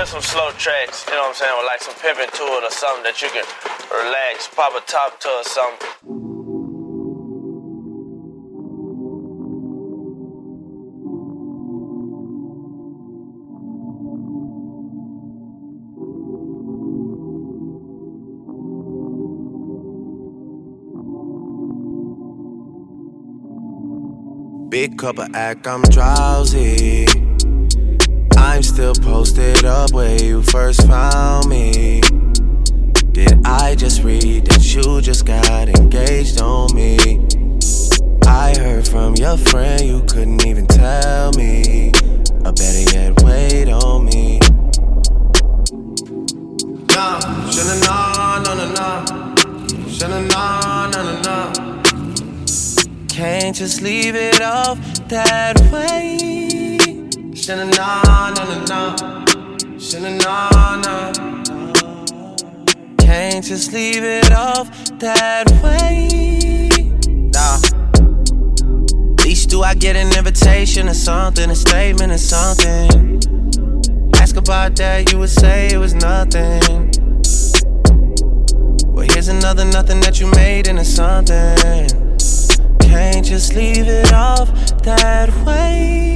hear some slow tracks, you know what I'm saying, with like some pimping to it or something that you can relax, pop a top to or something. Big cup of act, I'm drowsy. I'm still posted up where you first found me. Did I just read that you just got engaged on me? I heard from your friend you couldn't even tell me. Or better yet, wait on me. Nah, should've known, no, no, no. Should've known, no, no, no. Can't just leave it off that way. Known, no, no, no. Should've. Can't just leave it off that way. Nah. Least do I get an invitation or something, a statement or something. Ask about that, you would say it was nothing. Well, here's another nothing that you made into something. Can't just leave it off that way.